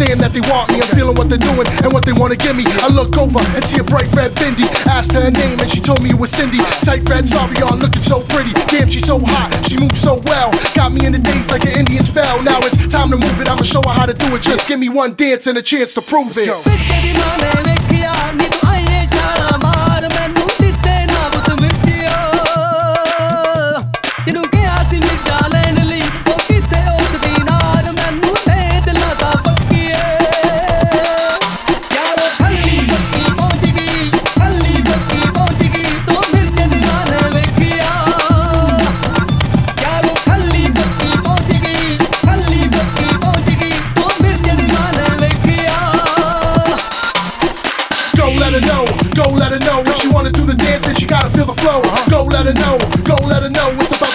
saying that they want me. I'm feeling what they're doing and what they wanna give me. I look over and see a bright red bindi. Asked her her name and she told me it was Cindy. Tight red sorry on, looking so pretty. Damn, she's so hot, she moves so well. Got me in the daze like an Indian spell. Now it's time to move it. I'ma show her how to do it. Just give me one dance and a chance to prove it. ਤੇਰੀ go let her know. If she wanna do the dance, then she gotta feel the flow. Go let her know, go let her know. It's about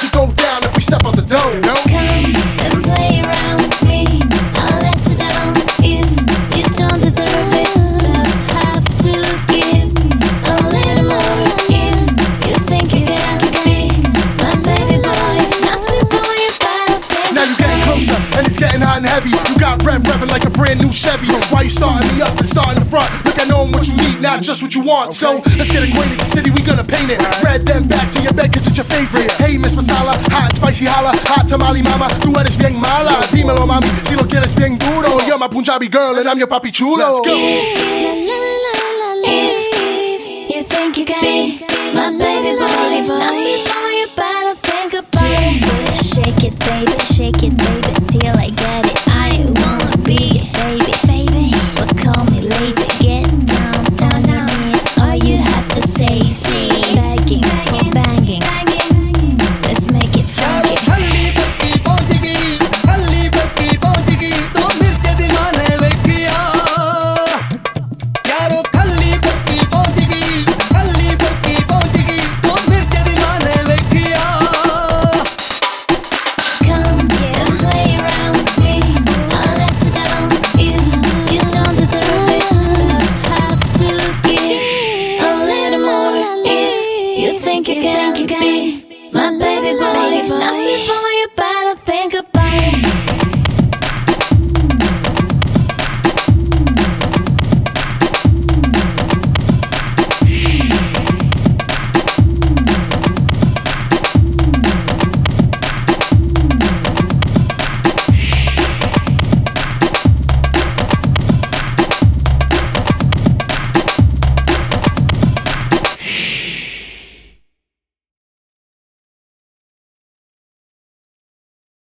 and it's getting hot and heavy. You got rev revving like a brand new Chevy. Why you starting me up and starting the front? Look, I know what you need, not just what you want. So let's get acquainted. The city, we gonna paint it. Red, then back to your bed, cause it's your favorite. Hey, Miss Masala, hot spicy holla, hot tamale mama. Tú eres bien mala. Dímelo, mami, si lo quieres bien duro. You're my Punjabi girl, and I'm your papi chulo. Let's go. If you think you can be my baby boy, now sit on your bed baby, shake it, baby, till I get it. Bye. Nasty boy.